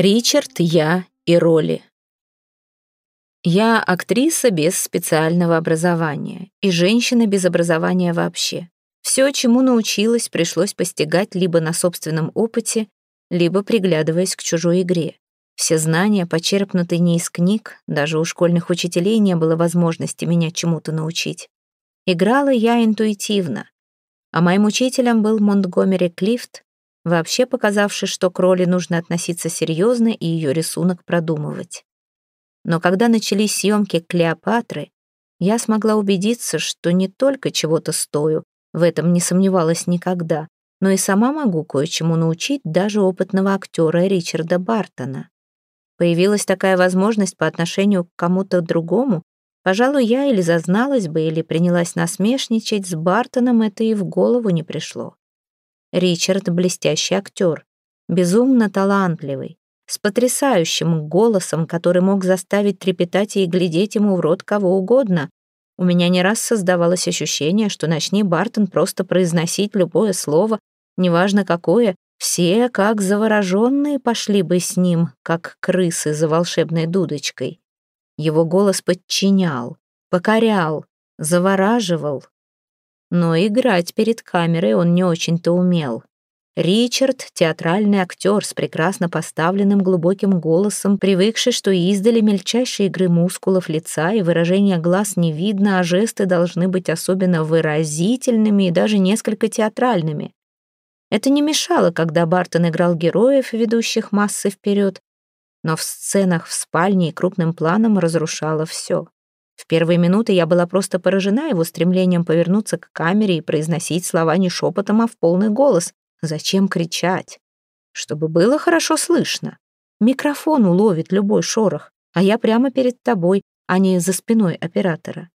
Ричард, я и роли. Я актриса без специального образования и женщина без образования вообще. Все, чему научилась, пришлось постигать либо на собственном опыте, либо приглядываясь к чужой игре. Все знания, почерпнутые не из книг, даже у школьных учителей не было возможности меня чему-то научить. Играла я интуитивно, а моим учителем был Монтгомери Клифт, вообще показавший, что к роли нужно относиться серьезно и ее рисунок продумывать. Но когда начались съемки «Клеопатры», я смогла убедиться, что не только чего-то стою, в этом не сомневалась никогда, но и сама могу кое-чему научить даже опытного актера Ричарда Бартона. Появилась такая возможность по отношению к кому-то другому, пожалуй, я или зазналась бы, или принялась насмешничать, с Бартоном это и в голову не пришло. Ричард — блестящий актер, безумно талантливый, с потрясающим голосом, который мог заставить трепетать и глядеть ему в рот кого угодно. У меня не раз создавалось ощущение, что начни Бартон просто произносить любое слово, неважно какое, все, как завороженные, пошли бы с ним, как крысы за волшебной дудочкой. Его голос подчинял, покорял, завораживал, но играть перед камерой он не очень-то умел. Ричард — театральный актер с прекрасно поставленным глубоким голосом, привыкший, что издали мельчайшие игры мускулов лица и выражения глаз не видно, а жесты должны быть особенно выразительными и даже несколько театральными. Это не мешало, когда Бартон играл героев, ведущих массы вперед, но в сценах в спальне и крупным планом разрушало все. В первые минуты я была просто поражена его стремлением повернуться к камере и произносить слова не шепотом, а в полный голос. Зачем кричать? Чтобы было хорошо слышно. Микрофон уловит любой шорох, а я прямо перед тобой, а не за спиной оператора.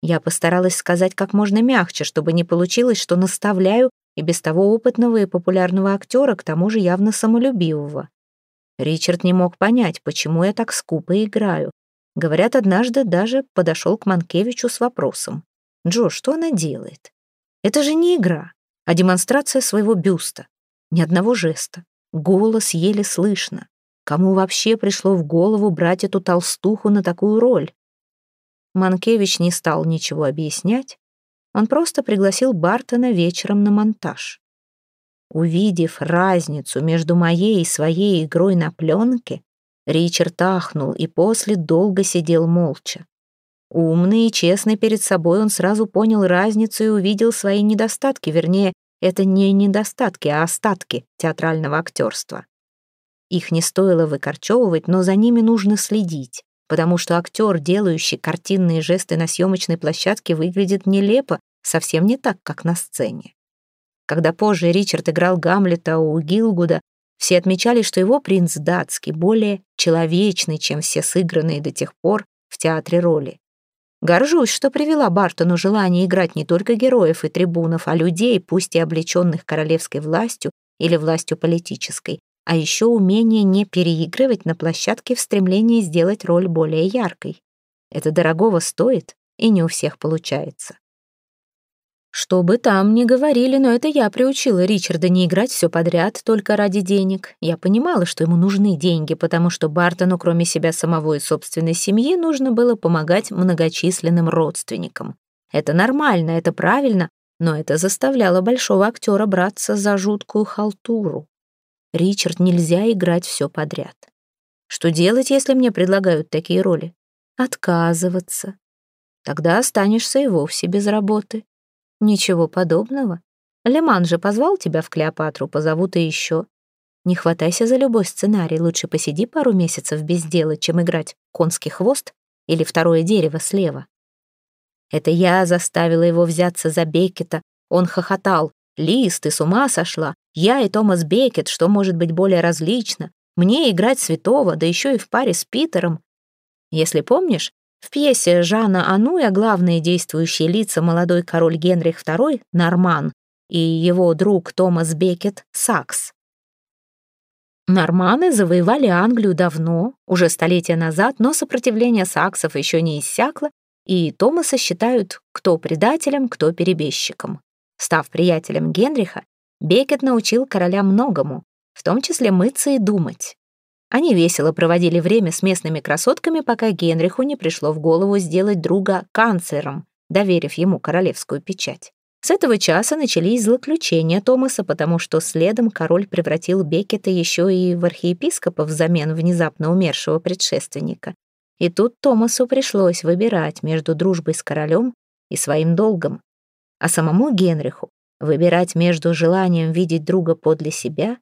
Я постаралась сказать как можно мягче, чтобы не получилось, что наставляю и без того опытного и популярного актера, к тому же явно самолюбивого. Ричард не мог понять, почему я так скупо играю, Говорят, однажды даже подошел к Манкевичу с вопросом. «Джо, что она делает? Это же не игра, а демонстрация своего бюста. Ни одного жеста. Голос еле слышно. Кому вообще пришло в голову брать эту толстуху на такую роль?» Манкевич не стал ничего объяснять. Он просто пригласил Бартона вечером на монтаж. Увидев разницу между моей и своей игрой на пленке, Ричард ахнул и после долго сидел молча. Умный и честный перед собой, он сразу понял разницу и увидел свои недостатки, вернее, это не недостатки, а остатки театрального актерства. Их не стоило выкорчевывать, но за ними нужно следить, потому что актер, делающий картинные жесты на съемочной площадке, выглядит нелепо, совсем не так, как на сцене. Когда позже Ричард играл Гамлета у Гилгуда, все отмечали, что его принц датский более человечный, чем все сыгранные до тех пор в театре роли. Горжусь, что привела Бартону желание играть не только героев и трибунов, а людей, пусть и облеченных королевской властью или властью политической, а еще умение не переигрывать на площадке в стремлении сделать роль более яркой. Это дорогого стоит, и не у всех получается. Что бы там ни говорили, но это я приучила Ричарда не играть все подряд только ради денег. Я понимала, что ему нужны деньги, потому что Бартону, кроме себя самого и собственной семьи, нужно было помогать многочисленным родственникам. Это нормально, это правильно, но это заставляло большого актера браться за жуткую халтуру. Ричард, нельзя играть все подряд. Что делать, если мне предлагают такие роли? Отказываться. Тогда останешься и вовсе без работы. Ничего подобного. Леман же позвал тебя в Клеопатру, позовут и еще. Не хватайся за любой сценарий, лучше посиди пару месяцев без дела, чем играть конский хвост или второе дерево слева. Это я заставила его взяться за Беккета. Он хохотал. «Лиз, ты с ума сошла? Я и Томас Беккет, что может быть более различно? Мне играть святого, да еще и в паре с Питером. Если помнишь, в пьесе Жана Ануя главные действующие лица молодой король Генрих II Норман и его друг Томас Бекет Сакс. Норманы завоевали Англию давно, уже столетия назад, но сопротивление саксов еще не иссякло, и Томаса считают кто предателем, кто перебежчиком. Став приятелем Генриха, Бекет научил короля многому, в том числе мыться и думать. Они весело проводили время с местными красотками, пока Генриху не пришло в голову сделать друга канцлером, доверив ему королевскую печать. С этого часа начались злоключения Томаса, потому что следом король превратил Беккета еще и в архиепископа взамен внезапно умершего предшественника. И тут Томасу пришлось выбирать между дружбой с королем и своим долгом, а самому Генриху выбирать между желанием видеть друга подле себя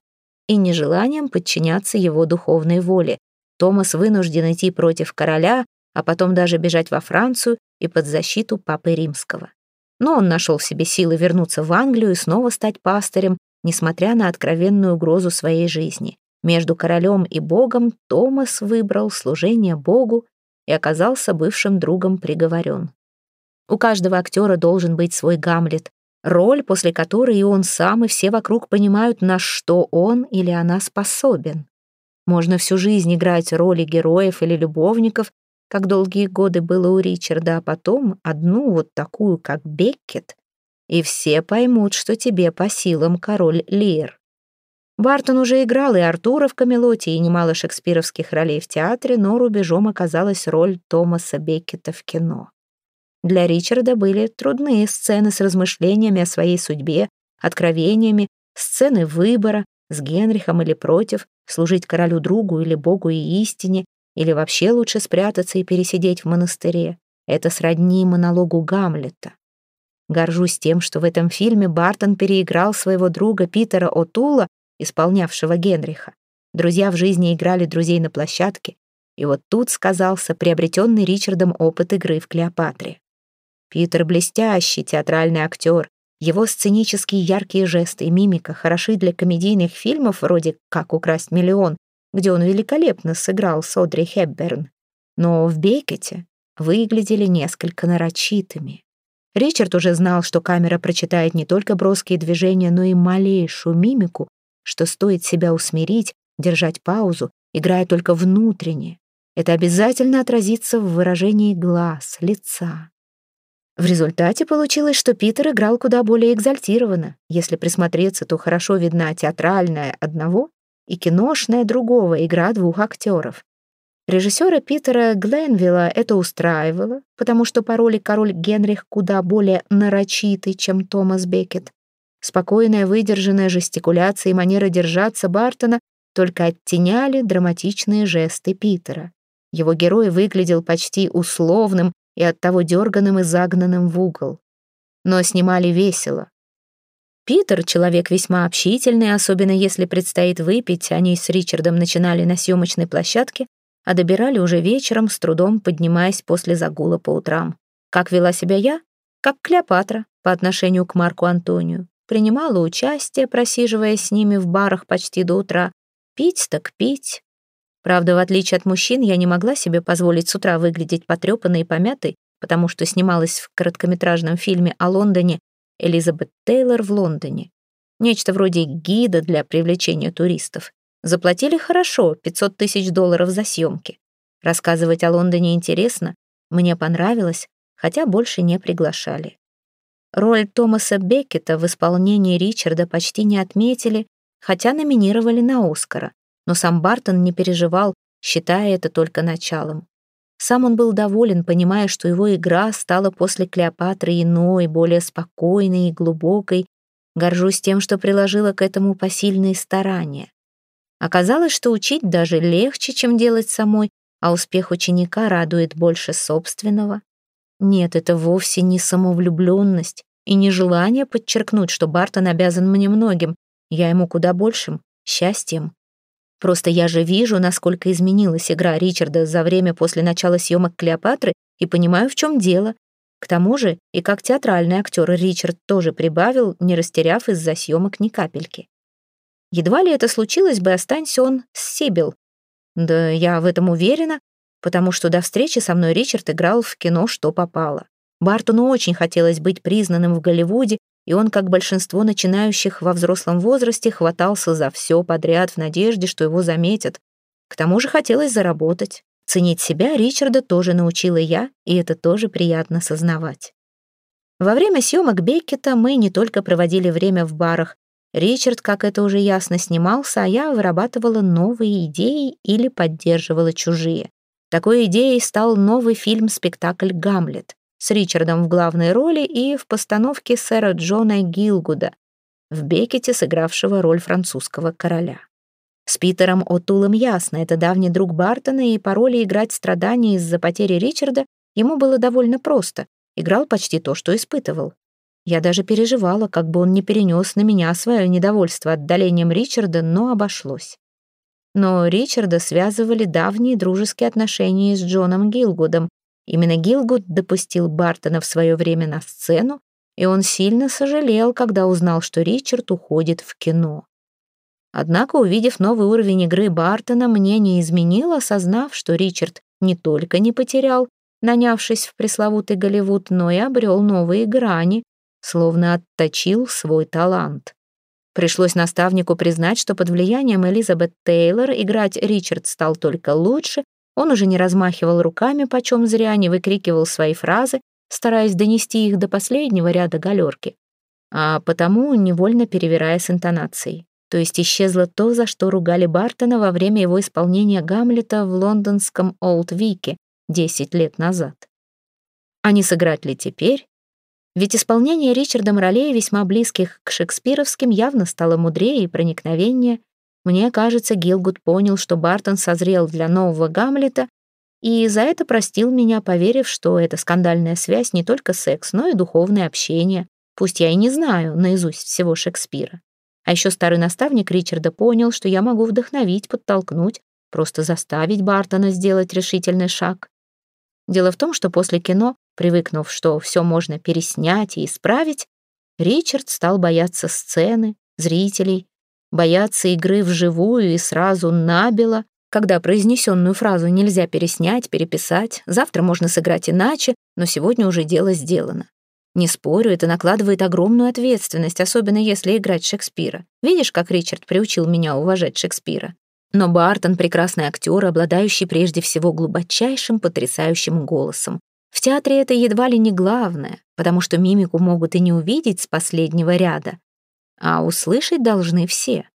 и нежеланием подчиняться его духовной воле. Томас вынужден идти против короля, а потом даже бежать во Францию и под защиту Папы Римского но он нашел в себе силы вернуться в Англию и снова стать пастырем, несмотря на откровенную угрозу своей жизни. Между королем и богом Томас выбрал служение богу и оказался бывшим другом приговорен. У каждого актера должен быть свой Гамлет, роль, после которой и он сам, и все вокруг понимают, на что он или она способен. Можно всю жизнь играть роли героев или любовников, как долгие годы было у Ричарда, а потом одну вот такую, как Беккет, и все поймут, что тебе по силам король Лир. Бартон уже играл и Артура в «Камелоте», и немало шекспировских ролей в театре, но рубежом оказалась роль Томаса Беккета в кино. Для Ричарда были трудные сцены с размышлениями о своей судьбе, откровениями, сцены выбора, с Генрихом или против, служить королю другу или богу и истине, или вообще лучше спрятаться и пересидеть в монастыре. Это сродни монологу Гамлета. Горжусь тем, что в этом фильме Бартон переиграл своего друга Питера О'Тула, исполнявшего Генриха. Друзья в жизни играли друзей на площадке, и вот тут сказался приобретенный Ричардом опыт игры в Клеопатре. Питер — блестящий театральный актер. Его сценические яркие жесты и мимика хороши для комедийных фильмов вроде «Как украсть миллион», где он великолепно сыграл Содри Хепберн, но в Бекете выглядели несколько нарочитыми. Ричард уже знал, что камера прочитает не только броские движения, но и малейшую мимику, что стоит себя усмирить, держать паузу, играя только внутренне. Это обязательно отразится в выражении глаз, лица. В результате получилось, что Питер играл куда более экзальтированно. Если присмотреться, то хорошо видна театральная одного и киношная другого игра двух актеров. Режиссера Питера Гленвилла это устраивало, потому что по роли король Генрих куда более нарочитый, чем Томас Беккет. Спокойная, выдержанная жестикуляция и манера держаться Бартона только оттеняли драматичные жесты Питера. Его герой выглядел почти условным и оттого дерганым и загнанным в угол. Но снимали весело, Питер — человек весьма общительный, особенно если предстоит выпить. Они с Ричардом начинали на съемочной площадке, а добирали уже вечером, с трудом поднимаясь после загула по утрам. Как вела себя я? Как Клеопатра по отношению к Марку Антонию. Принимала участие, просиживая с ними в барах почти до утра. Пить так пить. Правда, в отличие от мужчин, я не могла себе позволить с утра выглядеть потрепанной и помятой, потому что снималась в короткометражном фильме о Лондоне Элизабет Тейлор в Лондоне. Нечто вроде гида для привлечения туристов. Заплатили хорошо, 500 тысяч долларов за съемки. Рассказывать о Лондоне интересно, мне понравилось, хотя больше не приглашали. Роль Томаса Беккета в исполнении Ричарда почти не отметили, хотя номинировали на Оскара, но сам Бартон не переживал, считая это только началом. Сам он был доволен, понимая, что его игра стала после Клеопатры иной, более спокойной и глубокой. Горжусь тем, что приложила к этому посильные старания. Оказалось, что учить даже легче, чем делать самой, а успех ученика радует больше собственного. Нет, это вовсе не самовлюбленность и не желание подчеркнуть, что Бартон обязан мне многим, я ему куда большим, счастьем. Просто я же вижу, насколько изменилась игра Ричарда за время после начала съемок «Клеопатры» и понимаю, в чем дело. К тому же и как театральный актер Ричард тоже прибавил, не растеряв из-за съемок ни капельки. Едва ли это случилось бы, останься он с Сибил. Да я в этом уверена, потому что до встречи со мной Ричард играл в кино «Что попало». Бартону очень хотелось быть признанным в Голливуде и он, как большинство начинающих во взрослом возрасте, хватался за все подряд в надежде, что его заметят. К тому же хотелось заработать. Ценить себя Ричарда тоже научила я, и это тоже приятно сознавать. Во время съемок Беккета мы не только проводили время в барах, Ричард, как это уже ясно, снимался, а я вырабатывала новые идеи или поддерживала чужие. Такой идеей стал новый фильм-спектакль «Гамлет» с Ричардом в главной роли и в постановке сэра Джона Гилгуда, в Бекете сыгравшего роль французского короля. С Питером О'Тулом ясно, это давний друг Бартона, и по роли играть страдания из-за потери Ричарда ему было довольно просто. Играл почти то, что испытывал. Я даже переживала, как бы он не перенес на меня свое недовольство отдалением Ричарда, но обошлось. Но Ричарда связывали давние дружеские отношения с Джоном Гилгудом. Именно Гилгуд допустил Бартона в свое время на сцену, и он сильно сожалел, когда узнал, что Ричард уходит в кино. Однако, увидев новый уровень игры Бартона, мне не изменил, осознав, что Ричард не только не потерял, нанявшись в пресловутый Голливуд, но и обрел новые грани, словно отточил свой талант. Пришлось наставнику признать, что под влиянием Элизабет Тейлор играть Ричард стал только лучше, он уже не размахивал руками почем зря, не выкрикивал свои фразы, стараясь донести их до последнего ряда галерки, а потому невольно перевирая с интонацией. То есть исчезло то, за что ругали Бартона во время его исполнения Гамлета в лондонском Олд Вике 10 лет назад. А не сыграть ли теперь? Ведь исполнение Ричардом ролей, весьма близких к шекспировским, явно стало мудрее и проникновеннее. Мне кажется, Гилгуд понял, что Бартон созрел для нового Гамлета, и за это простил меня, поверив, что эта скандальная связь не только секс, но и духовное общение, пусть я и не знаю наизусть всего Шекспира. А еще старый наставник Ричарда понял, что я могу вдохновить, подтолкнуть, просто заставить Бартона сделать решительный шаг. Дело в том, что после кино Привыкнув, что все можно переснять и исправить, Ричард стал бояться сцены, зрителей, бояться игры вживую и сразу набело, когда произнесенную фразу нельзя переснять, переписать, завтра можно сыграть иначе, но сегодня уже дело сделано. Не спорю, это накладывает огромную ответственность, особенно если играть Шекспира. Видишь, как Ричард приучил меня уважать Шекспира? Но Бартон — прекрасный актер, обладающий прежде всего глубочайшим, потрясающим голосом. В театре это едва ли не главное, потому что мимику могут и не увидеть с последнего ряда, а услышать должны все.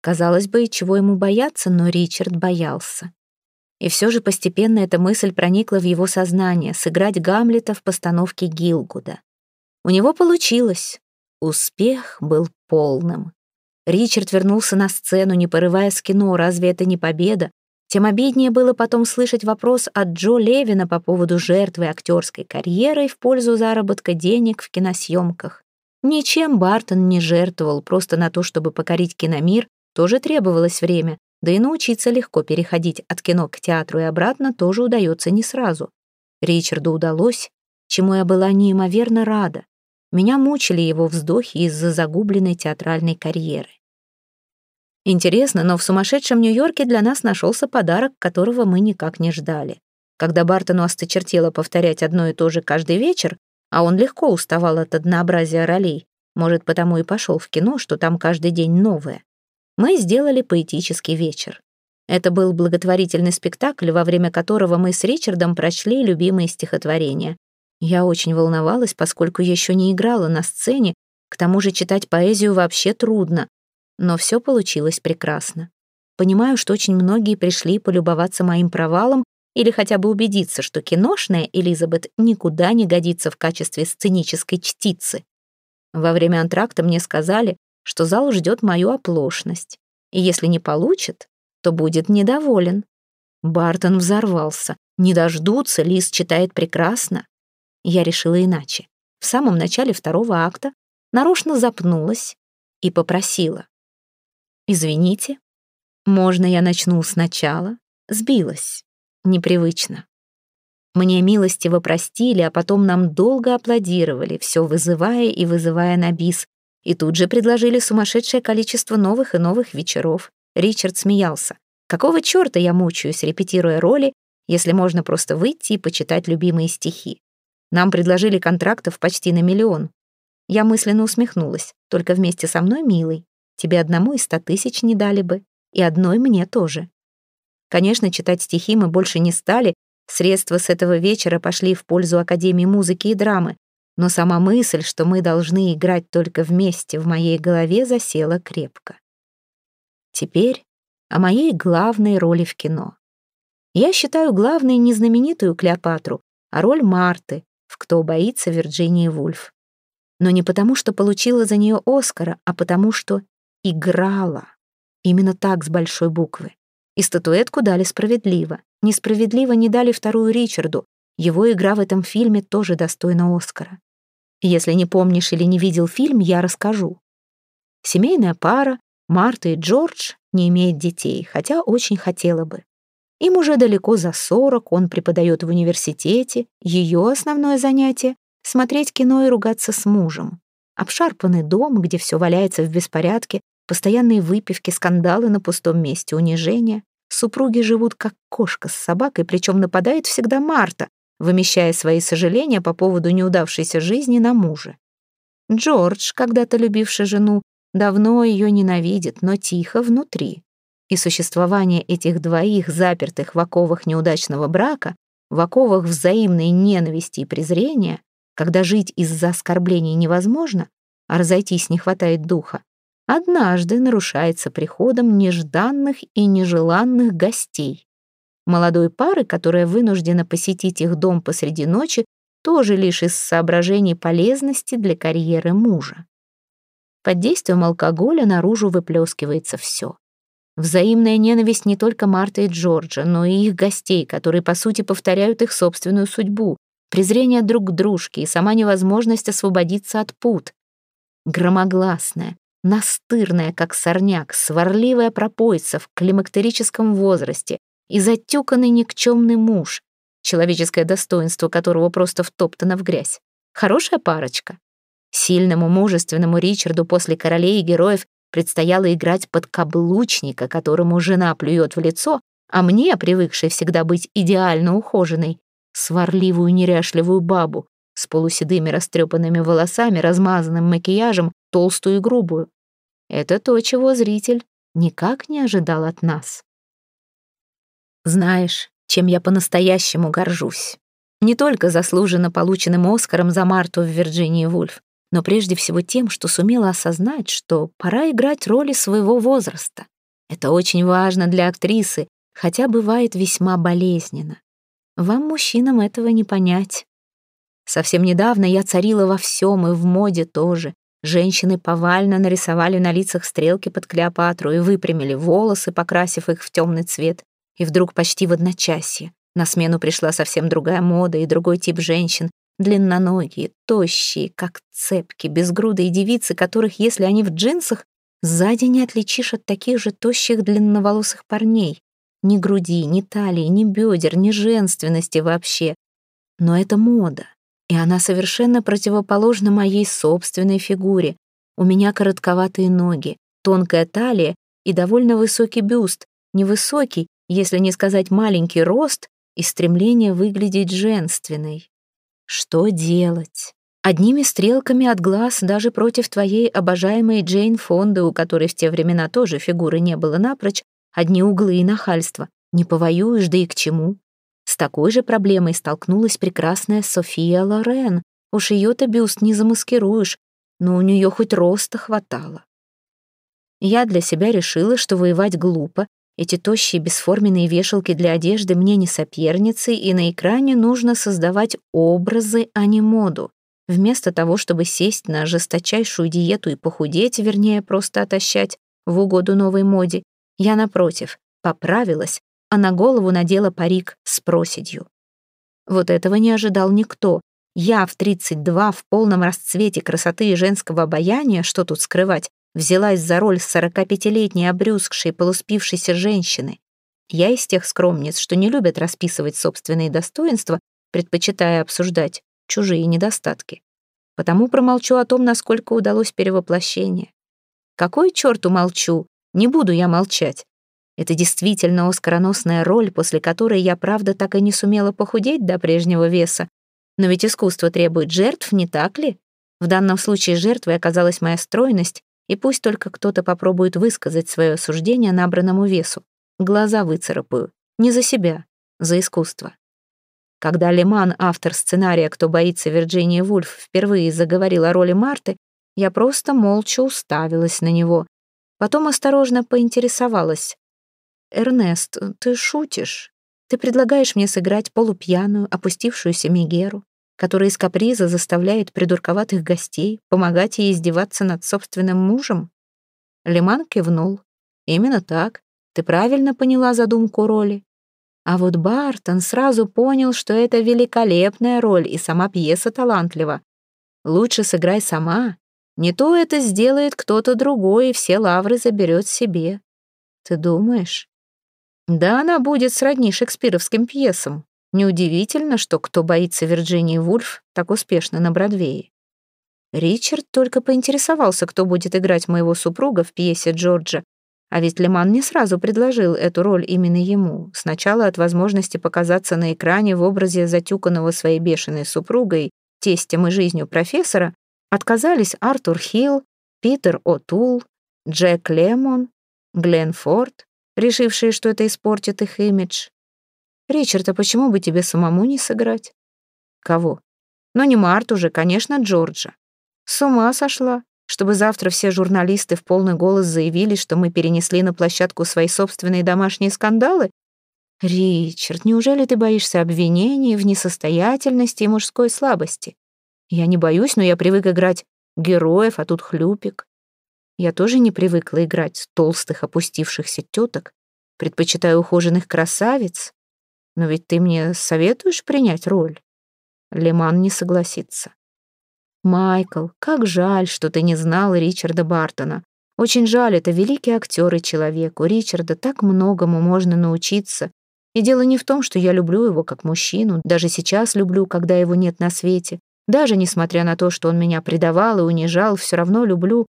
Казалось бы, чего ему бояться, но Ричард боялся. И все же постепенно эта мысль проникла в его сознание — сыграть Гамлета в постановке Гилгуда. У него получилось. Успех был полным. Ричард вернулся на сцену, не порывая с кино, разве это не победа? Тем обиднее было потом слышать вопрос от Джо Левина по поводу жертвы актерской карьеры в пользу заработка денег в киносъемках. Ничем Бартон не жертвовал, просто на то, чтобы покорить киномир, тоже требовалось время, да и научиться легко переходить от кино к театру и обратно тоже удается не сразу. Ричарду удалось, чему я была неимоверно рада. Меня мучили его вздохи из-за загубленной театральной карьеры. Интересно, но в сумасшедшем Нью-Йорке для нас нашелся подарок, которого мы никак не ждали. Когда Бартону осточертело повторять одно и то же каждый вечер, а он легко уставал от однообразия ролей, может, потому и пошел в кино, что там каждый день новое, мы сделали поэтический вечер. Это был благотворительный спектакль, во время которого мы с Ричардом прочли любимые стихотворения. Я очень волновалась, поскольку еще не играла на сцене, к тому же читать поэзию вообще трудно, но все получилось прекрасно. Понимаю, что очень многие пришли полюбоваться моим провалом или хотя бы убедиться, что киношная Элизабет никуда не годится в качестве сценической чтицы. Во время антракта мне сказали, что зал ждет мою оплошность, и если не получит, то будет недоволен. Бартон взорвался. Не дождутся, Лиз читает прекрасно. Я решила иначе. В самом начале второго акта нарочно запнулась и попросила. «Извините, можно я начну сначала?» Сбилась. Непривычно. Мне милостиво простили, а потом нам долго аплодировали, все вызывая и вызывая на бис. И тут же предложили сумасшедшее количество новых и новых вечеров. Ричард смеялся. «Какого черта я мучаюсь, репетируя роли, если можно просто выйти и почитать любимые стихи? Нам предложили контрактов почти на миллион». Я мысленно усмехнулась, только вместе со мной милый. Тебе одному и ста тысяч не дали бы, и одной мне тоже. Конечно, читать стихи мы больше не стали, средства с этого вечера пошли в пользу Академии музыки и драмы, но сама мысль, что мы должны играть только вместе, в моей голове засела крепко. Теперь о моей главной роли в кино. Я считаю главной не знаменитую Клеопатру, а роль Марты в «Кто боится Вирджинии Вульф». Но не потому, что получила за нее Оскара, а потому, что играла. Именно так, с большой буквы. И статуэтку дали справедливо. Несправедливо не дали вторую Ричарду. Его игра в этом фильме тоже достойна Оскара. Если не помнишь или не видел фильм, я расскажу. Семейная пара, Марта и Джордж, не имеет детей, хотя очень хотела бы. Им уже далеко за 40, он преподает в университете, ее основное занятие — смотреть кино и ругаться с мужем. Обшарпанный дом, где все валяется в беспорядке, постоянные выпивки, скандалы на пустом месте, унижения. Супруги живут как кошка с собакой, причем нападает всегда Марта, вымещая свои сожаления по поводу неудавшейся жизни на муже. Джордж, когда-то любивший жену, давно ее ненавидит, но тихо внутри. И существование этих двоих, запертых в оковах неудачного брака, в оковах взаимной ненависти и презрения, когда жить из-за оскорблений невозможно, а разойтись не хватает духа, однажды нарушается приходом нежданных и нежеланных гостей. Молодой пары, которая вынуждена посетить их дом посреди ночи, тоже лишь из соображений полезности для карьеры мужа. Под действием алкоголя наружу выплескивается все. Взаимная ненависть не только Марта и Джорджа, но и их гостей, которые, по сути, повторяют их собственную судьбу, презрение друг к дружке и сама невозможность освободиться от пут. Громогласная, настырная, как сорняк, сварливая пропойца в климактерическом возрасте, и затюканный никчемный муж, человеческое достоинство которого просто втоптано в грязь. Хорошая парочка. Сильному, мужественному Ричарду после королей и героев предстояло играть подкаблучника, которому жена плюет в лицо, а мне, привыкшей всегда быть идеально ухоженной, сварливую неряшливую бабу с полуседыми растрепанными волосами, размазанным макияжем, толстую и грубую. Это то, чего зритель никак не ожидал от нас. Знаешь, чем я по-настоящему горжусь. Не только заслуженно полученным Оскаром за Марту в Вирджинии Вульф, но прежде всего тем, что сумела осознать, что пора играть роли своего возраста. Это очень важно для актрисы, хотя бывает весьма болезненно. Вам, мужчинам, этого не понять. Совсем недавно я царила во всем и в моде тоже. Женщины повально нарисовали на лицах стрелки под Клеопатру и выпрямили волосы, покрасив их в темный цвет. И вдруг почти в одночасье на смену пришла совсем другая мода и другой тип женщин, длинноногие, тощие, как цепки, безгрудые девицы, которых, если они в джинсах, сзади не отличишь от таких же тощих длинноволосых парней. Ни груди, ни талии, ни бедер, ни женственности вообще. Но это мода, и она совершенно противоположна моей собственной фигуре. У меня коротковатые ноги, тонкая талия и довольно высокий бюст, невысокий, если не сказать маленький рост и стремление выглядеть женственной. Что делать? Одними стрелками от глаз даже против твоей обожаемой Джейн Фонды, у которой в те времена тоже фигуры не было напрочь, одни углы и нахальство. Не повоюешь, да и к чему? Такой же проблемой столкнулась прекрасная София Лорен. Уж ее-то бюст не замаскируешь, но у нее хоть роста хватало. Я для себя решила, что воевать глупо, эти тощие бесформенные вешалки для одежды мне не соперницы, и на экране нужно создавать образы, а не моду. Вместо того, чтобы сесть на жесточайшую диету и похудеть, вернее, просто отощать в угоду новой моде, я, напротив, поправилась, а на голову надела парик с проседью. Вот этого не ожидал никто. Я в 32 в полном расцвете красоты и женского обаяния, что тут скрывать, взялась за роль 45-летней обрюзгшей, полуспившейся женщины. Я из тех скромниц, что не любят расписывать собственные достоинства, предпочитая обсуждать чужие недостатки. Потому промолчу о том, насколько удалось перевоплощение. Какой черту молчу? Не буду я молчать. Это действительно оскароносная роль, после которой я, правда, так и не сумела похудеть до прежнего веса. Но ведь искусство требует жертв, не так ли? В данном случае жертвой оказалась моя стройность, и пусть только кто-то попробует высказать свое суждение набранному весу. Глаза выцарапаю. Не за себя, за искусство. Когда Леман, автор сценария «Кто боится Вирджинии Вульф», впервые заговорил о роли Марты, я просто молча уставилась на него. Потом осторожно поинтересовалась. «Эрнест, ты шутишь? Ты предлагаешь мне сыграть полупьяную, опустившуюся Мегеру, которая из каприза заставляет придурковатых гостей помогать ей издеваться над собственным мужем?» Леман кивнул. «Именно так. Ты правильно поняла задумку роли. А вот Бартон сразу понял, что это великолепная роль, и сама пьеса талантлива. Лучше сыграй сама. Не то это сделает кто-то другой, и все лавры заберет себе. Ты думаешь? Да, она будет сродни шекспировским пьесам. Неудивительно, что «Кто боится Вирджинии Вульф» так успешно на Бродвее. Ричард только поинтересовался, кто будет играть моего супруга в пьесе Джорджа, а ведь Леман не сразу предложил эту роль именно ему. Сначала от возможности показаться на экране в образе затюканного своей бешеной супругой, тестем и жизнью профессора, отказались Артур Хилл, Питер О'Тул, Джек Лемон, Глен Форд, решившие, что это испортит их имидж. «Ричард, а почему бы тебе самому не сыграть?» «Кого?» «Ну, не Марту же, конечно, Джорджа». «С ума сошла чтобы завтра все журналисты в полный голос заявили, что мы перенесли на площадку свои собственные домашние скандалы? Ричард, неужели ты боишься обвинений в несостоятельности и мужской слабости? Я не боюсь, но я привык играть героев, а тут хлюпик. Я тоже не привыкла играть толстых опустившихся теток, предпочитаю ухоженных красавиц. Но ведь ты мне советуешь принять роль? Леман не согласится. «Майкл, как жаль, что ты не знал Ричарда Бартона. Очень жаль, это великий актер и человек. У Ричарда так многому можно научиться. И дело не в том, что я люблю его как мужчину, даже сейчас люблю, когда его нет на свете. Даже несмотря на то, что он меня предавал и унижал, все равно люблю.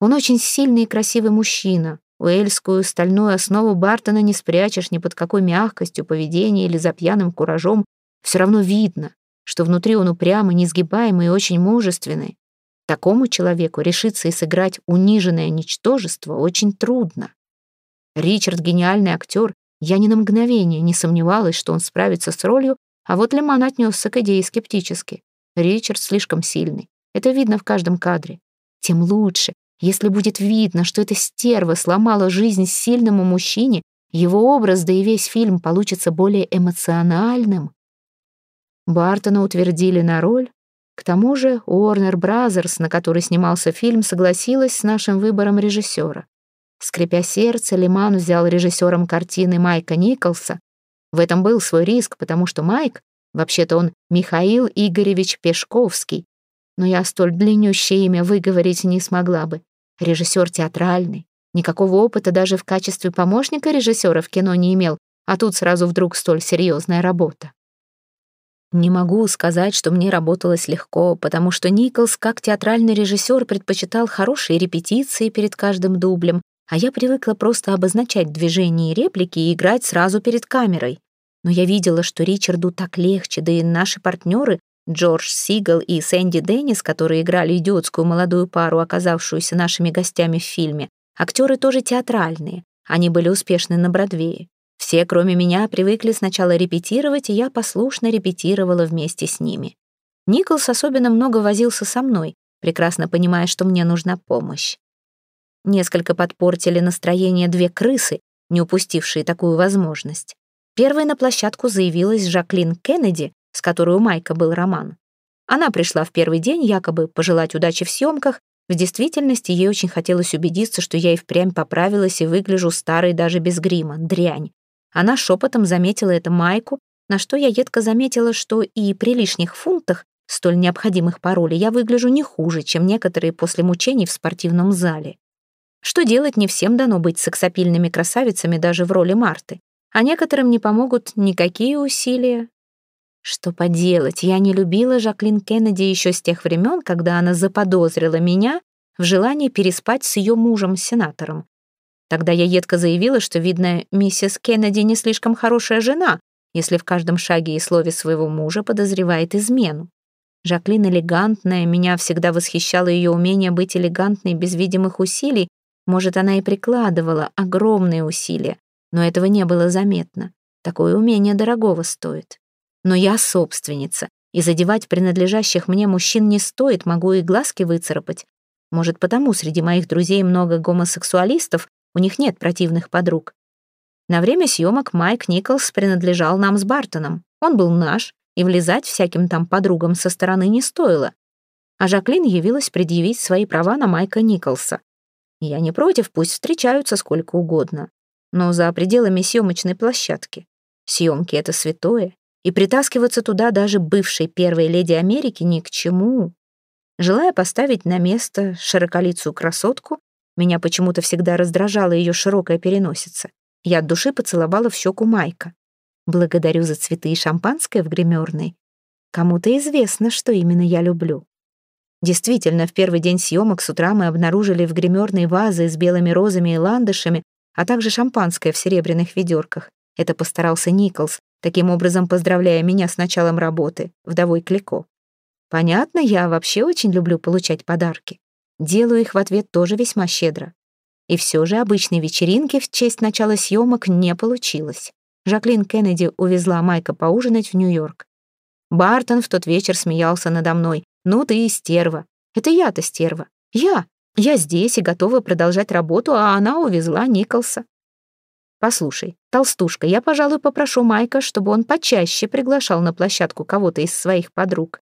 Он очень сильный и красивый мужчина. Уэльскую стальную основу Бартона не спрячешь ни под какой мягкостью поведения или за пьяным куражом. Все равно видно что внутри он упрямый, несгибаемый и очень мужественный. Такому человеку решиться и сыграть униженное ничтожество очень трудно. Ричард — гениальный актер, я ни на мгновение не сомневалась, что он справится с ролью, а вот Леман отнесся к идее скептически. Ричард слишком сильный. Это видно в каждом кадре. Тем лучше, если будет видно, что эта стерва сломала жизнь сильному мужчине, его образ, да и весь фильм получится более эмоциональным. Бартона утвердили на роль. К тому же Warner Brothers, на который снимался фильм, согласилась с нашим выбором режиссера. Скрипя сердце, Лиман взял режиссером картины Майка Николса. В этом был свой риск, потому что Майк, вообще-то он Михаил Игоревич Пешковский, но я столь длиннющее имя выговорить не смогла бы. Режиссер театральный, никакого опыта даже в качестве помощника режиссера в кино не имел, а тут сразу вдруг столь серьезная работа. Не могу сказать, что мне работалось легко, потому что Николс, как театральный режиссер, предпочитал хорошие репетиции перед каждым дублем, а я привыкла просто обозначать движения и реплики и играть сразу перед камерой. Но я видела, что Ричарду так легче, да и наши партнеры, Джордж Сигал и Сэнди Деннис, которые играли идиотскую молодую пару, оказавшуюся нашими гостями в фильме, актеры тоже театральные. Они были успешны на Бродвее. Все, кроме меня, привыкли сначала репетировать, и я послушно репетировала вместе с ними. Николс особенно много возился со мной, прекрасно понимая, что мне нужна помощь. Несколько подпортили настроение две крысы, не упустившие такую возможность. Первой на площадку заявилась Жаклин Кеннеди, с которой у Майка был роман. Она пришла в первый день якобы пожелать удачи в съемках, в действительности ей очень хотелось убедиться, что я и впрямь поправилась и выгляжу старой даже без грима, дрянь. Она шепотом заметила это Майку, на что я едко заметила, что и при лишних фунтах, столь необходимых по роли, я выгляжу не хуже, чем некоторые после мучений в спортивном зале. Что делать, не всем дано быть сексапильными красавицами даже в роли Марты, а некоторым не помогут никакие усилия. Что поделать, я не любила Жаклин Кеннеди еще с тех времен, когда она заподозрила меня в желании переспать с ее мужем-сенатором. Тогда я едко заявила, что, видно, миссис Кеннеди не слишком хорошая жена, если в каждом шаге и слове своего мужа подозревает измену. Жаклин элегантная, меня всегда восхищало ее умение быть элегантной без видимых усилий. Может, она и прикладывала огромные усилия, но этого не было заметно. Такое умение дорогого стоит. Но я собственница, и задевать принадлежащих мне мужчин не стоит, могу и глазки выцарапать. Может, потому среди моих друзей много гомосексуалистов, у них нет противных подруг. На время съемок Майк Николс принадлежал нам с Бартоном. Он был наш, и влезать всяким там подругам со стороны не стоило. А Жаклин явилась предъявить свои права на Майка Николса. Я не против, пусть встречаются сколько угодно. Но за пределами съемочной площадки. Съемки — это святое, и притаскиваться туда даже бывшей первой леди Америки ни к чему. Желая поставить на место широколицую красотку, меня почему-то всегда раздражала ее широкая переносица. Я от души поцеловала в щеку Майка. Благодарю за цветы и шампанское в гримерной. Кому-то известно, что именно я люблю. Действительно, в первый день съемок с утра мы обнаружили в гримерной вазы с белыми розами и ландышами, а также шампанское в серебряных ведерках. Это постарался Николс, таким образом поздравляя меня с началом работы, вдовой Клико. Понятно, я вообще очень люблю получать подарки. Делаю их в ответ тоже весьма щедро. И все же обычной вечеринки в честь начала съемок не получилось. Жаклин Кеннеди увезла Майка поужинать в Нью-Йорк. Бартон в тот вечер смеялся надо мной. «Ну ты и стерва. Это я-то стерва. Я. Я здесь и готова продолжать работу, а она увезла Николса. Послушай, толстушка, я, пожалуй, попрошу Майка, чтобы он почаще приглашал на площадку кого-то из своих подруг.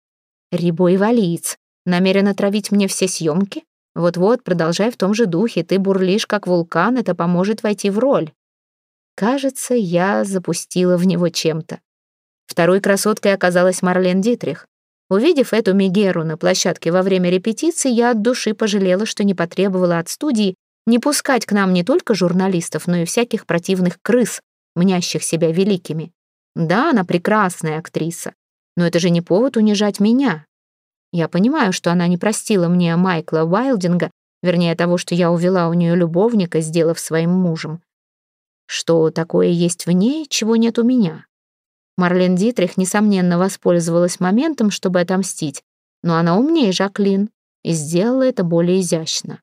Рибой валиец. Намерен отравить мне все съемки? Вот-вот, продолжай в том же духе. Ты бурлишь, как вулкан, это поможет войти в роль. Кажется, я запустила в него чем-то. Второй красоткой оказалась Марлен Дитрих. Увидев эту Мегеру на площадке во время репетиции, я от души пожалела, что не потребовала от студии не пускать к нам не только журналистов, но и всяких противных крыс, мнящих себя великими. Да, она прекрасная актриса, но это же не повод унижать меня. Я понимаю, что она не простила мне Майкла Уайлдинга, вернее того, что я увела у нее любовника, сделав своим мужем. Что такое есть в ней, чего нет у меня? Марлен Дитрих, несомненно, воспользовалась моментом, чтобы отомстить, но она умнее Жаклин и сделала это более изящно.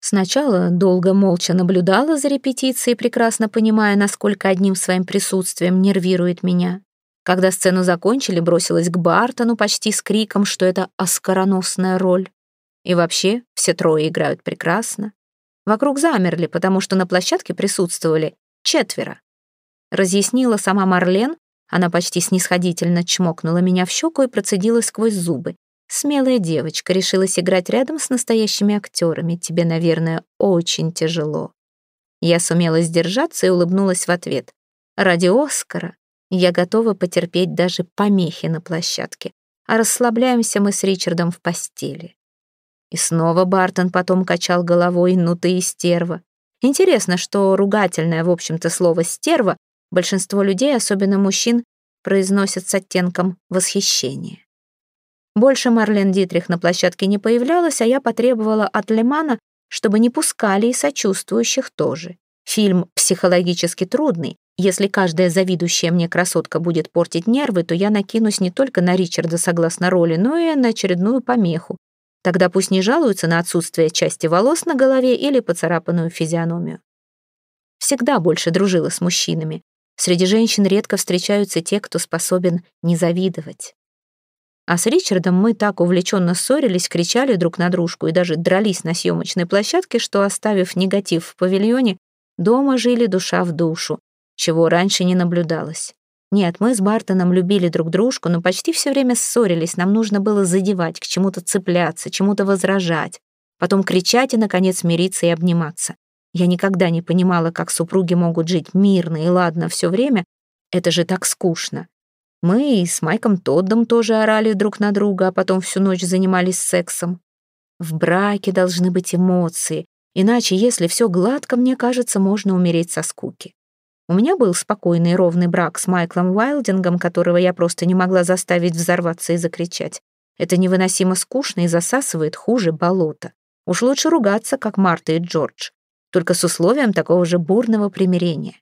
Сначала долго молча наблюдала за репетицией, прекрасно понимая, насколько одним своим присутствием нервирует меня. Когда сцену закончили, бросилась к Бартону почти с криком, что это оскароносная роль. И вообще, все трое играют прекрасно. Вокруг замерли, потому что на площадке присутствовали четверо. Разъяснила сама Марлен, она почти снисходительно чмокнула меня в щеку и процедила сквозь зубы. «Смелая девочка, решилась играть рядом с настоящими актерами. Тебе, наверное, очень тяжело». Я сумела сдержаться и улыбнулась в ответ. «Ради Оскара я готова потерпеть даже помехи на площадке, а расслабляемся мы с Ричардом в постели». И снова Бартон потом качал головой, ну ты и стерва. Интересно, что ругательное, в общем-то, слово «стерва» большинство людей, особенно мужчин, произносят с оттенком восхищения. Больше Марлен Дитрих на площадке не появлялась, а я потребовала от Лемана, чтобы не пускали и сочувствующих тоже. Фильм психологически трудный. Если каждая завидующая мне красотка будет портить нервы, то я накинусь не только на Ричарда согласно роли, но и на очередную помеху. Тогда пусть не жалуются на отсутствие части волос на голове или поцарапанную физиономию. Всегда больше дружила с мужчинами. Среди женщин редко встречаются те, кто способен не завидовать. А с Ричардом мы так увлеченно ссорились, кричали друг на дружку и даже дрались на съемочной площадке, что, оставив негатив в павильоне, дома жили душа в душу, чего раньше не наблюдалось. Нет, мы с Бартоном любили друг дружку, но почти все время ссорились, нам нужно было задевать, к чему-то цепляться, чему-то возражать, потом кричать и, наконец, мириться и обниматься. Я никогда не понимала, как супруги могут жить мирно и ладно все время. Это же так скучно. Мы и с Майком Тоддом тоже орали друг на друга, а потом всю ночь занимались сексом. В браке должны быть эмоции, иначе, если все гладко, мне кажется, можно умереть со скуки. У меня был спокойный ровный брак с Майклом Уайлдингом, которого я просто не могла заставить взорваться и закричать. Это невыносимо скучно и засасывает хуже болота. Уж лучше ругаться, как Марта и Джордж, только с условием такого же бурного примирения.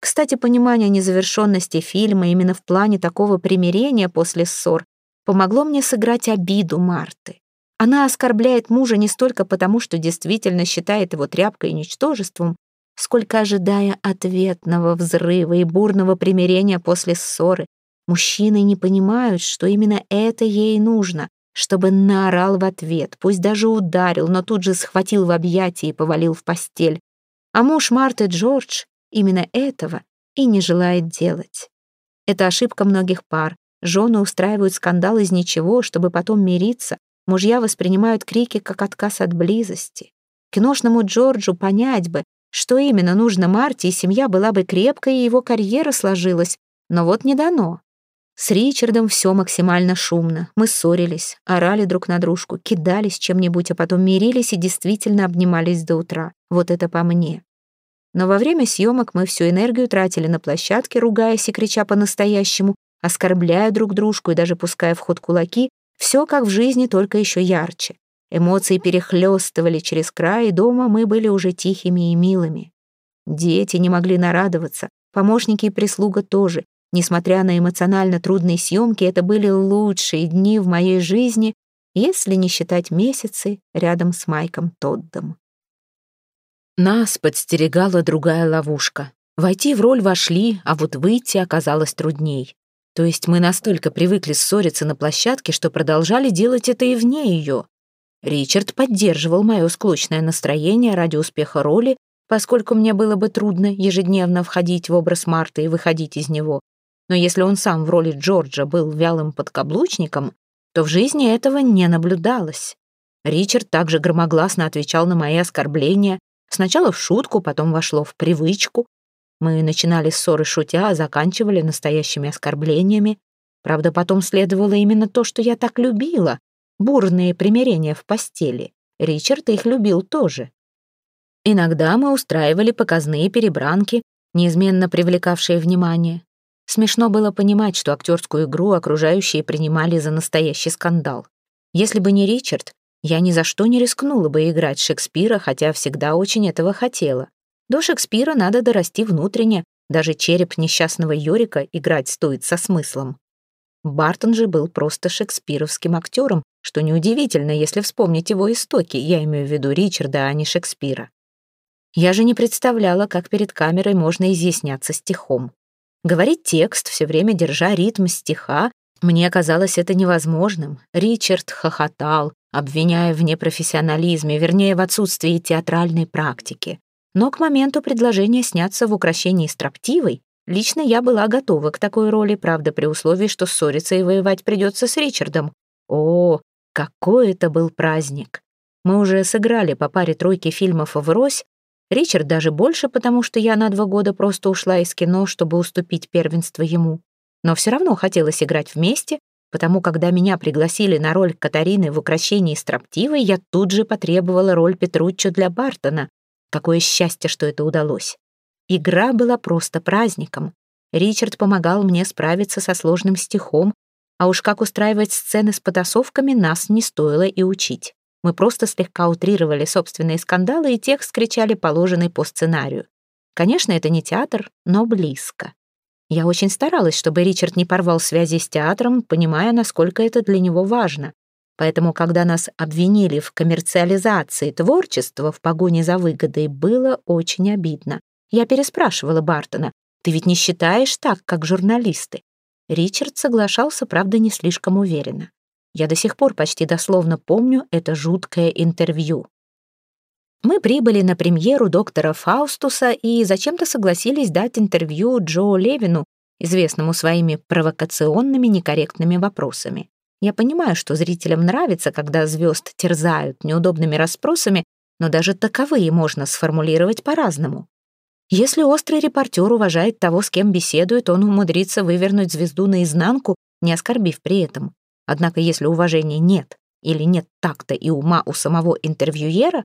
Кстати, понимание незавершенности фильма именно в плане такого примирения после ссор помогло мне сыграть обиду Марты. Она оскорбляет мужа не столько потому, что действительно считает его тряпкой и ничтожеством, сколько ожидая ответного взрыва и бурного примирения после ссоры, Мужчины не понимают, что именно это ей нужно, чтобы наорал в ответ, пусть даже ударил, но тут же схватил в объятия и повалил в постель. А муж Марты Джордж именно этого и не желает делать. Это ошибка многих пар. Жены устраивают скандал из ничего, чтобы потом мириться. Мужья воспринимают крики как отказ от близости. Киношному Джорджу понять бы, что именно нужно Марте, и семья была бы крепкой, и его карьера сложилась. Но вот не дано. С Ричардом все максимально шумно. Мы ссорились, орали друг на дружку, кидались чем-нибудь, а потом мирились и действительно обнимались до утра. Вот это по мне. Но во время съемок мы всю энергию тратили на площадке, ругаясь и крича по-настоящему, оскорбляя друг дружку и даже пуская в ход кулаки, все как в жизни, только еще ярче. Эмоции перехлестывали через край, и дома мы были уже тихими и милыми. Дети не могли нарадоваться, помощники и прислуга тоже. Несмотря на эмоционально трудные съемки, это были лучшие дни в моей жизни, если не считать месяцы рядом с Майком Тоддом. Нас подстерегала другая ловушка. Войти в роль вошли, а вот выйти оказалось трудней. То есть мы настолько привыкли ссориться на площадке, что продолжали делать это и вне ее. Ричард поддерживал мое склочное настроение ради успеха роли, поскольку мне было бы трудно ежедневно входить в образ Марты и выходить из него. Но если он сам в роли Джорджа был вялым подкаблучником, то в жизни этого не наблюдалось. Ричард также громогласно отвечал на мои оскорбления, Сначала в шутку, потом вошло в привычку. Мы начинали ссоры шутя, а заканчивали настоящими оскорблениями. Правда, потом следовало именно то, что я так любила. Бурные примирения в постели. Ричард их любил тоже. Иногда мы устраивали показные перебранки, неизменно привлекавшие внимание. Смешно было понимать, что актерскую игру окружающие принимали за настоящий скандал. Если бы не Ричард, я ни за что не рискнула бы играть Шекспира, хотя всегда очень этого хотела. До Шекспира надо дорасти внутренне, даже череп несчастного Йорика играть стоит со смыслом. Бартон же был просто шекспировским актером, что неудивительно, если вспомнить его истоки, я имею в виду Ричарда, а не Шекспира. Я же не представляла, как перед камерой можно изъясняться стихом. Говорить текст, все время держа ритм стиха, мне казалось это невозможным. Ричард хохотал, обвиняя в непрофессионализме, вернее, в отсутствии театральной практики. Но к моменту предложения сняться в украшении строптивой, лично я была готова к такой роли, правда, при условии, что ссориться и воевать придется с Ричардом. О, какой это был праздник! Мы уже сыграли по паре тройки фильмов врозь, Ричард даже больше, потому что я на два года просто ушла из кино, чтобы уступить первенство ему. Но все равно хотелось играть вместе, потому когда меня пригласили на роль Катарины в «Укращении строптивой», я тут же потребовала роль Петруччо для Бартона. Какое счастье, что это удалось. Игра была просто праздником. Ричард помогал мне справиться со сложным стихом, а уж как устраивать сцены с потасовками нас не стоило и учить. Мы просто слегка утрировали собственные скандалы и текст кричали положенный по сценарию. Конечно, это не театр, но близко. Я очень старалась, чтобы Ричард не порвал связи с театром, понимая, насколько это для него важно. Поэтому, когда нас обвинили в коммерциализации творчества в погоне за выгодой, было очень обидно. Я переспрашивала Бартона, «Ты ведь не считаешь так, как журналисты?» Ричард соглашался, правда, не слишком уверенно. Я до сих пор почти дословно помню это жуткое интервью. Мы прибыли на премьеру доктора Фаустуса и зачем-то согласились дать интервью Джо Левину, известному своими провокационными некорректными вопросами. Я понимаю, что зрителям нравится, когда звезд терзают неудобными расспросами, но даже таковые можно сформулировать по-разному. Если острый репортер уважает того, с кем беседует, он умудрится вывернуть звезду наизнанку, не оскорбив при этом. Однако если уважения нет или нет такта и ума у самого интервьюера,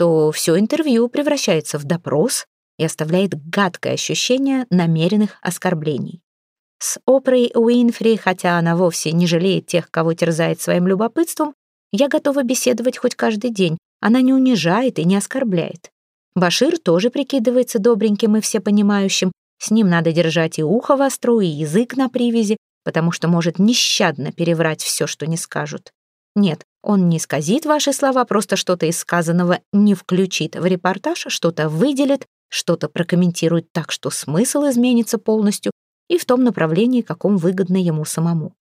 то все интервью превращается в допрос и оставляет гадкое ощущение намеренных оскорблений. С Опрой Уинфри, хотя она вовсе не жалеет тех, кого терзает своим любопытством, я готова беседовать хоть каждый день. Она не унижает и не оскорбляет. Башир тоже прикидывается добреньким и всепонимающим. С ним надо держать и ухо востро, и язык на привязи, потому что может нещадно переврать все, что не скажут. Нет, он не исказит ваши слова, просто что-то из сказанного не включит в репортаж, что-то выделит, что-то прокомментирует так, что смысл изменится полностью, и в том направлении, каком выгодно ему самому.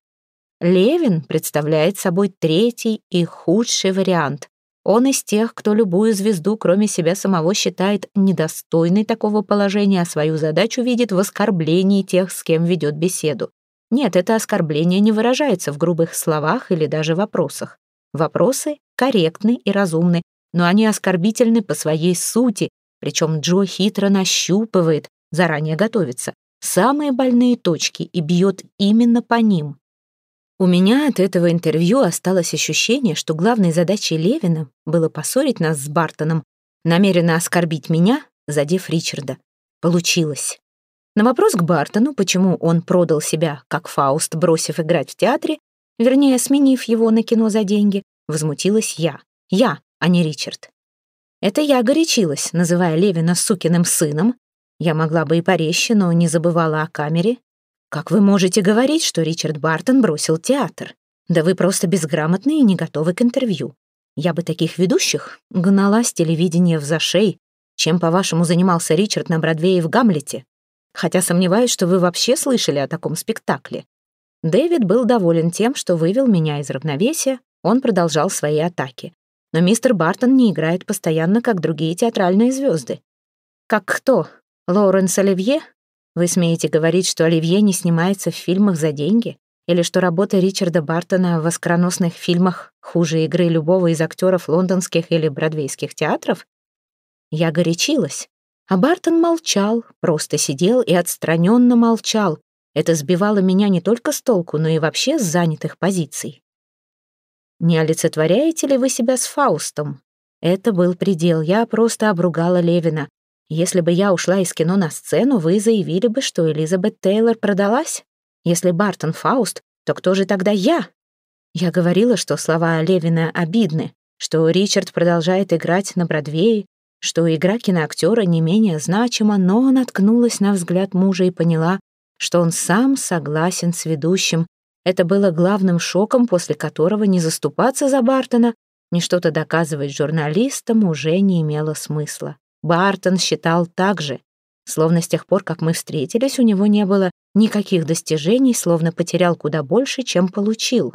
Левин представляет собой третий и худший вариант. Он из тех, кто любую звезду, кроме себя самого, считает недостойной такого положения, а свою задачу видит в оскорблении тех, с кем ведет беседу. Нет, это оскорбление не выражается в грубых словах или даже вопросах. Вопросы корректны и разумны, но они оскорбительны по своей сути, причем Джо хитро нащупывает, заранее готовится, самые больные точки и бьет именно по ним. У меня от этого интервью осталось ощущение, что главной задачей Левина было поссорить нас с Бартоном, намеренно оскорбить меня, задев Ричарда. Получилось. На вопрос к Бартону, почему он продал себя, как Фауст, бросив играть в театре, вернее, сменив его на кино за деньги, возмутилась я. Я, а не Ричард. Это я горячилась, называя Левина сукиным сыном. Я могла бы и порезче, но не забывала о камере, как вы можете говорить, что Ричард Бартон бросил театр? Да вы просто безграмотны и не готовы к интервью. Я бы таких ведущих гнала с телевидения в зашей, чем, по-вашему, занимался Ричард на Бродвее в Гамлете. Хотя сомневаюсь, что вы вообще слышали о таком спектакле. Дэвид был доволен тем, что вывел меня из равновесия, он продолжал свои атаки. Но мистер Бартон не играет постоянно, как другие театральные звезды. Как кто? Лоуренс Оливье? Вы смеете говорить, что Оливье не снимается в фильмах за деньги? Или что работа Ричарда Бартона в оскароносных фильмах хуже игры любого из актеров лондонских или бродвейских театров? Я горячилась. А Бартон молчал, просто сидел и отстраненно молчал. Это сбивало меня не только с толку, но и вообще с занятых позиций. Не олицетворяете ли вы себя с Фаустом? Это был предел, я просто обругала Левина. Если бы я ушла из кино на сцену, вы заявили бы, что Элизабет Тейлор продалась. Если Бартон Фауст, то кто же тогда я? Я говорила, что слова Левина обидны, что Ричард продолжает играть на Бродвее, что игра киноактера не менее значима, но наткнулась на взгляд мужа и поняла, что он сам согласен с ведущим. Это было главным шоком, после которого не заступаться за Бартона, ни что-то доказывать журналистам уже не имело смысла. Бартон считал так же. Словно с тех пор, как мы встретились, у него не было никаких достижений, словно потерял куда больше, чем получил.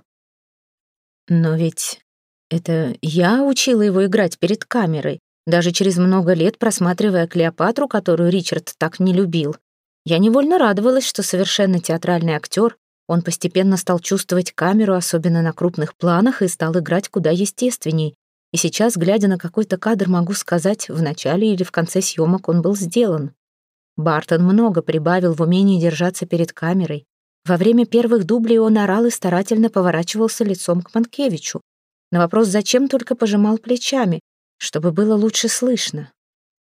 Но ведь это я учила его играть перед камерой, даже через много лет просматривая Клеопатру, которую Ричард так не любил. Я невольно радовалась, что совершенно театральный актер, он постепенно стал чувствовать камеру, особенно на крупных планах, и стал играть куда естественней, и сейчас, глядя на какой-то кадр, могу сказать, в начале или в конце съемок он был сделан. Бартон много прибавил в умении держаться перед камерой. Во время первых дублей он орал и старательно поворачивался лицом к Манкевичу. На вопрос «зачем?» только пожимал плечами, чтобы было лучше слышно.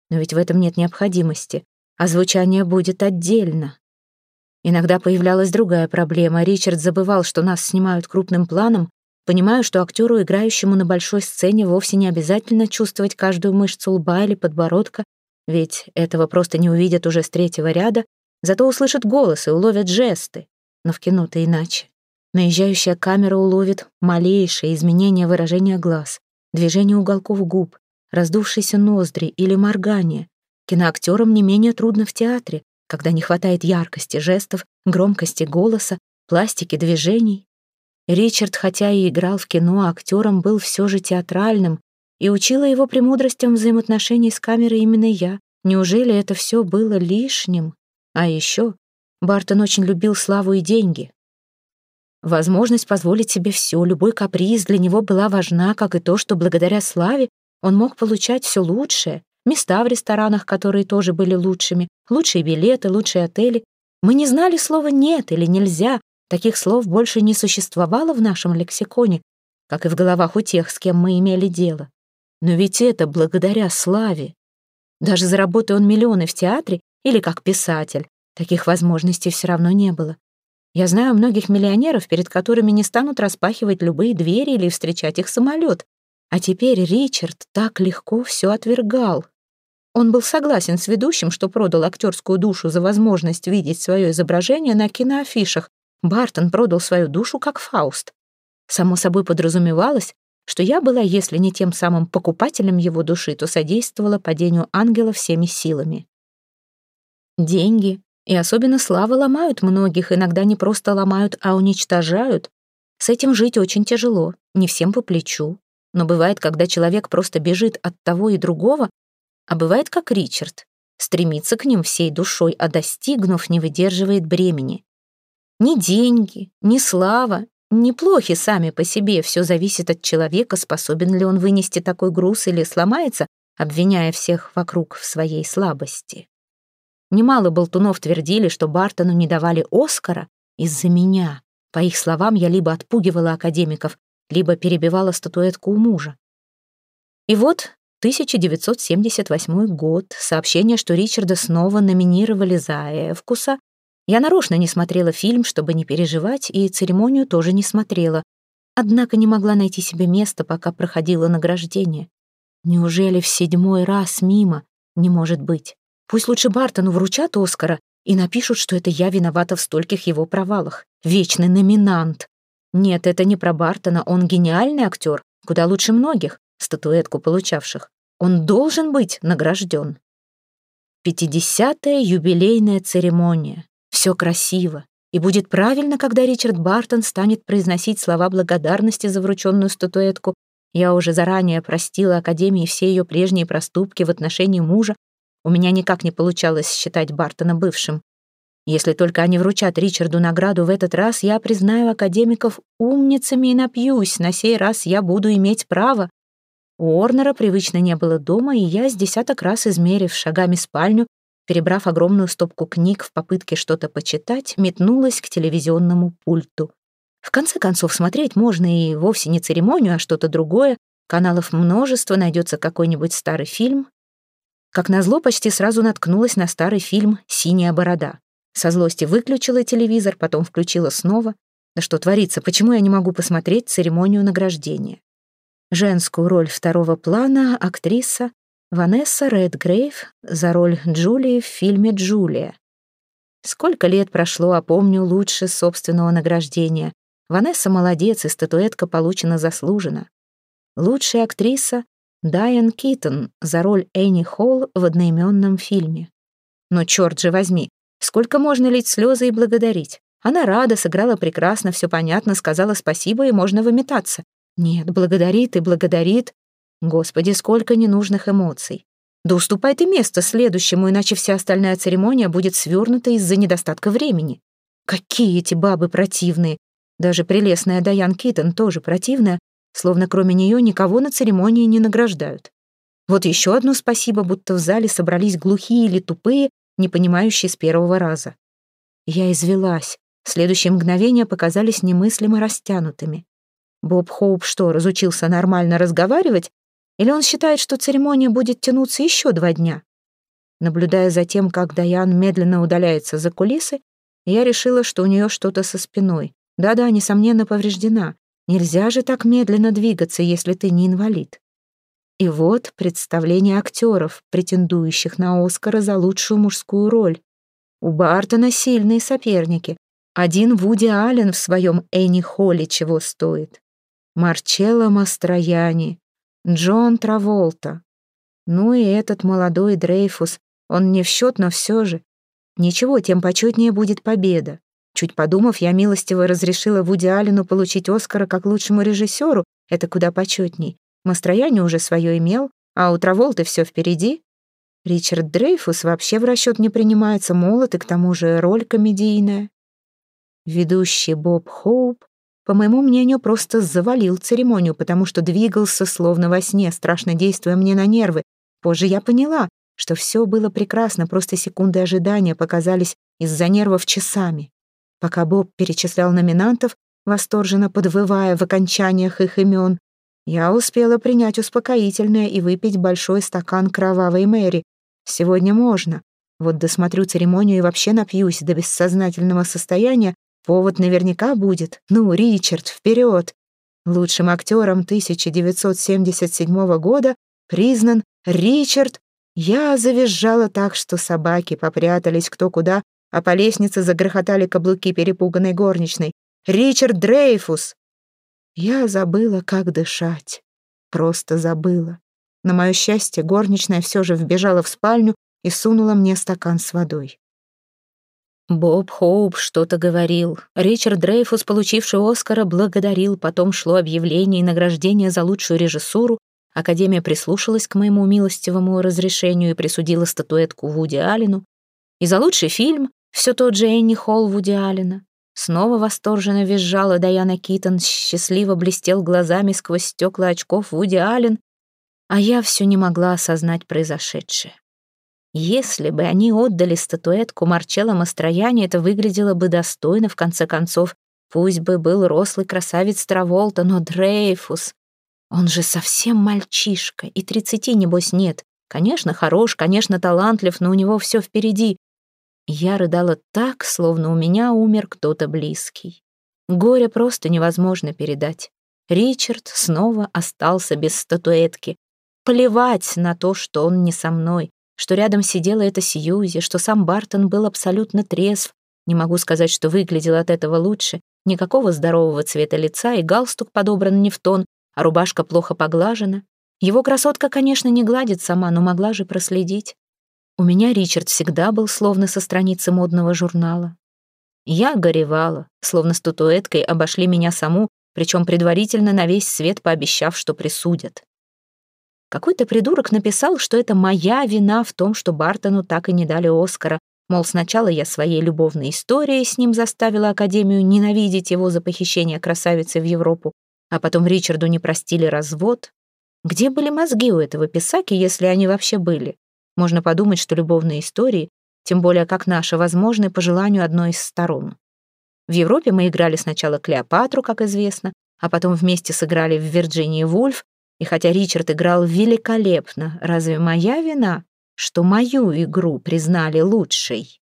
Но ведь в этом нет необходимости, а звучание будет отдельно. Иногда появлялась другая проблема. Ричард забывал, что нас снимают крупным планом, Понимаю, что актеру, играющему на большой сцене, вовсе не обязательно чувствовать каждую мышцу лба или подбородка, ведь этого просто не увидят уже с третьего ряда, зато услышат голос и уловят жесты. Но в кино-то иначе. Наезжающая камера уловит малейшее изменение выражения глаз, движение уголков губ, раздувшиеся ноздри или моргание. Киноактерам не менее трудно в театре, когда не хватает яркости жестов, громкости голоса, пластики движений, Ричард, хотя и играл в кино, актером был все же театральным, и учила его премудростям взаимоотношений с камерой именно я. Неужели это все было лишним? А еще Бартон очень любил славу и деньги. Возможность позволить себе все, любой каприз для него была важна, как и то, что благодаря славе он мог получать все лучшее, места в ресторанах, которые тоже были лучшими, лучшие билеты, лучшие отели. Мы не знали слова «нет» или «нельзя», Таких слов больше не существовало в нашем лексиконе, как и в головах у тех, с кем мы имели дело. Но ведь это благодаря славе. Даже заработая он миллионы в театре или как писатель, таких возможностей все равно не было. Я знаю многих миллионеров, перед которыми не станут распахивать любые двери или встречать их самолет. А теперь Ричард так легко все отвергал. Он был согласен с ведущим, что продал актерскую душу за возможность видеть свое изображение на киноафишах, Бартон продал свою душу как Фауст. Само собой подразумевалось, что я была, если не тем самым покупателем его души, то содействовала падению ангела всеми силами. Деньги И особенно слава ломают многих, иногда не просто ломают, а уничтожают. С этим жить очень тяжело, не всем по плечу. Но бывает, когда человек просто бежит от того и другого, а бывает, как Ричард, стремится к ним всей душой, а достигнув, не выдерживает бремени. Ни деньги, ни слава, неплохи сами по себе, все зависит от человека, способен ли он вынести такой груз или сломается, обвиняя всех вокруг в своей слабости. Немало болтунов твердили, что Бартону не давали Оскара из-за меня. По их словам, я либо отпугивала академиков, либо перебивала статуэтку у мужа. И вот 1978 год, сообщение, что Ричарда снова номинировали за Эвкуса. Я нарочно не смотрела фильм, чтобы не переживать, и церемонию тоже не смотрела. Однако не могла найти себе места, пока проходило награждение. Неужели в седьмой раз мимо? Не может быть. Пусть лучше Бартону вручат Оскара и напишут, что это я виновата в стольких его провалах. Вечный номинант. Нет, это не про Бартона, он гениальный актер, куда лучше многих, статуэтку получавших. Он должен быть награжден. Пятидесятая юбилейная церемония. Все красиво. И будет правильно, когда Ричард Бартон станет произносить слова благодарности за врученную статуэтку. Я уже заранее простила Академии все ее прежние проступки в отношении мужа, у меня никак не получалось считать Бартона бывшим. Если только они вручат Ричарду награду в этот раз, я признаю академиков умницами и напьюсь. На сей раз я буду иметь право. У Орнера привычно не было дома, и я с десяток раз измерив шагами спальню, перебрав огромную стопку книг в попытке что-то почитать, метнулась к телевизионному пульту. В конце концов, смотреть можно и вовсе не церемонию, а что-то другое. Каналов множество, найдется какой-нибудь старый фильм, как назло, почти сразу наткнулась на старый фильм «Синяя борода». Со злости выключила телевизор, потом включила снова. Да что творится, почему я не могу посмотреть церемонию награждения? Женскую роль второго плана актриса Ванесса Редгрейв за роль Джулии в фильме «Джулия». Сколько лет прошло, а помню лучше собственного награждения. Ванесса молодец, и статуэтка получена заслуженно. Лучшая актриса Дайан Китон за роль Энни Холл в одноименном фильме. Но черт же возьми, сколько можно лить слезы и благодарить? Она рада, сыграла прекрасно, все понятно, сказала спасибо и можно выметаться. Нет, благодарит и благодарит. Господи, сколько ненужных эмоций. Да уступай ты место следующему, иначе вся остальная церемония будет свернута из-за недостатка времени. Какие эти бабы противные. Даже прелестная Дайан Китон тоже противная, словно кроме нее никого на церемонии не награждают. Вот еще одно спасибо, будто в зале собрались глухие или тупые, не понимающие с первого раза. Я извелась. Следующие мгновения показались немыслимо растянутыми. Боб Хоуп что, разучился нормально разговаривать? Или он считает, что церемония будет тянуться еще два дня? Наблюдая за тем, как Даян медленно удаляется за кулисы, я решила, что у нее что-то со спиной. Да-да, несомненно, повреждена. Нельзя же так медленно двигаться, если ты не инвалид. И вот представление актеров, претендующих на Оскара за лучшую мужскую роль. У Бартона сильные соперники. Один Вуди Аллен в своем Энни Холли чего стоит. Марчелло Мастрояни, Джон Траволта. Ну и этот молодой Дрейфус, он не в счет, но все же. Ничего, тем почетнее будет победа. Чуть подумав, я милостиво разрешила Вуди Аллену получить Оскара как лучшему режиссеру, это куда почетней. Мастрояне уже свое имел, а у Траволты все впереди. Ричард Дрейфус вообще в расчет не принимается, молод и к тому же роль комедийная. Ведущий Боб Хоуп, по моему мнению, просто завалил церемонию, потому что двигался словно во сне, страшно действуя мне на нервы. Позже я поняла, что все было прекрасно, просто секунды ожидания показались из-за нервов часами. Пока Боб перечислял номинантов, восторженно подвывая в окончаниях их имен, я успела принять успокоительное и выпить большой стакан кровавой Мэри. Сегодня можно. Вот досмотрю церемонию и вообще напьюсь до бессознательного состояния. Повод наверняка будет. Ну, Ричард, вперед! Лучшим актером 1977 года признан Ричард. Я завизжала так, что собаки попрятались кто куда, а по лестнице загрохотали каблуки перепуганной горничной. «Ричард Дрейфус!» Я забыла, как дышать. Просто забыла. На мое счастье, горничная все же вбежала в спальню и сунула мне стакан с водой. Боб Хоуп что-то говорил. Ричард Дрейфус, получивший Оскара, благодарил. Потом шло объявление и награждение за лучшую режиссуру. Академия прислушалась к моему милостивому разрешению и присудила статуэтку Вуди Аллену. И за лучший фильм все тот же Энни Холл Вуди Аллена. Снова восторженно визжала Даяна Китон, счастливо блестел глазами сквозь стекла очков Вуди Аллен, а я все не могла осознать произошедшее. Если бы они отдали статуэтку Марчелло Мастрояне, это выглядело бы достойно, в конце концов. Пусть бы был рослый красавец Траволта, но Дрейфус... Он же совсем мальчишка, и тридцати, небось, нет. Конечно, хорош, конечно, талантлив, но у него все впереди. Я рыдала так, словно у меня умер кто-то близкий. Горе просто невозможно передать. Ричард снова остался без статуэтки. Плевать на то, что он не со мной что рядом сидела эта Сьюзи, что сам Бартон был абсолютно трезв. Не могу сказать, что выглядел от этого лучше. Никакого здорового цвета лица, и галстук подобран не в тон, а рубашка плохо поглажена. Его красотка, конечно, не гладит сама, но могла же проследить. У меня Ричард всегда был словно со страницы модного журнала. Я горевала, словно статуэткой обошли меня саму, причем предварительно на весь свет пообещав, что присудят. Какой-то придурок написал, что это моя вина в том, что Бартону так и не дали Оскара. Мол, сначала я своей любовной историей с ним заставила Академию ненавидеть его за похищение красавицы в Европу, а потом Ричарду не простили развод. Где были мозги у этого писаки, если они вообще были? Можно подумать, что любовные истории, тем более как наша, возможны по желанию одной из сторон. В Европе мы играли сначала Клеопатру, как известно, а потом вместе сыграли в Вирджинии Вульф, и хотя Ричард играл великолепно, разве моя вина, что мою игру признали лучшей?